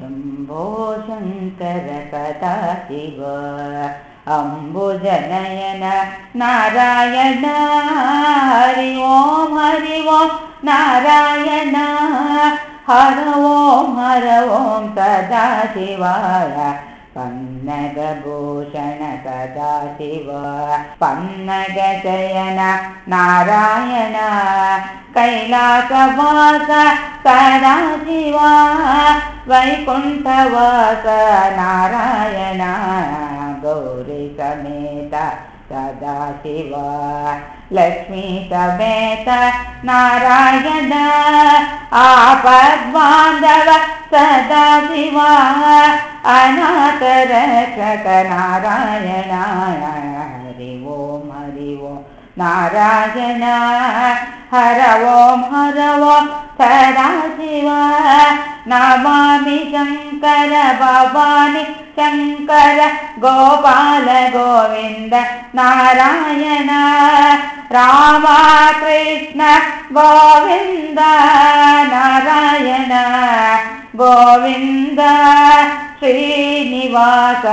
शम्भो शङ्कर कदा शिव अम्बुजनयन नारायण, हरि ओं हरि ओं नारायण, हर ओं हर ओं सदा शिवाय पन्नगभूषण सदा शिव पन्नगशयन नारायण कैलासवास सदा शिवा वैकुण्ठवास नारायण गौरी समेत सदा शिव लक्ष्मी समेत नारायण आपद्बान्धव सदा शिवा नारायण हरि ओं हरि ओं नारायण हर ओं हर ओं सदा शिव। नमामि शङ्कर भवानि शङ्कर गोपाल गोविन्द नारायण रामकृष्ण गोविन्द नारायण गोविन्द श्रीनिवास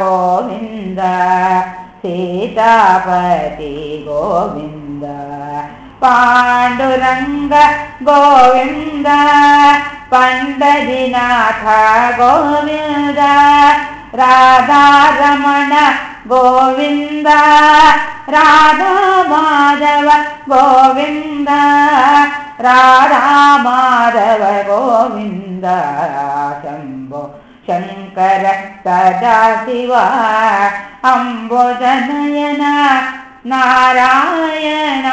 गोविन्द सीतापति गोविन्द पाण्डुरङ्ग गोविन्द पण्डरिनाथ गोविन्द राधारमण गोविन्द राधामाधव गोविन्द राधामाधव गोविन्द शम्भो शङ्कर सदा शिव अम्बुजनयन नारायण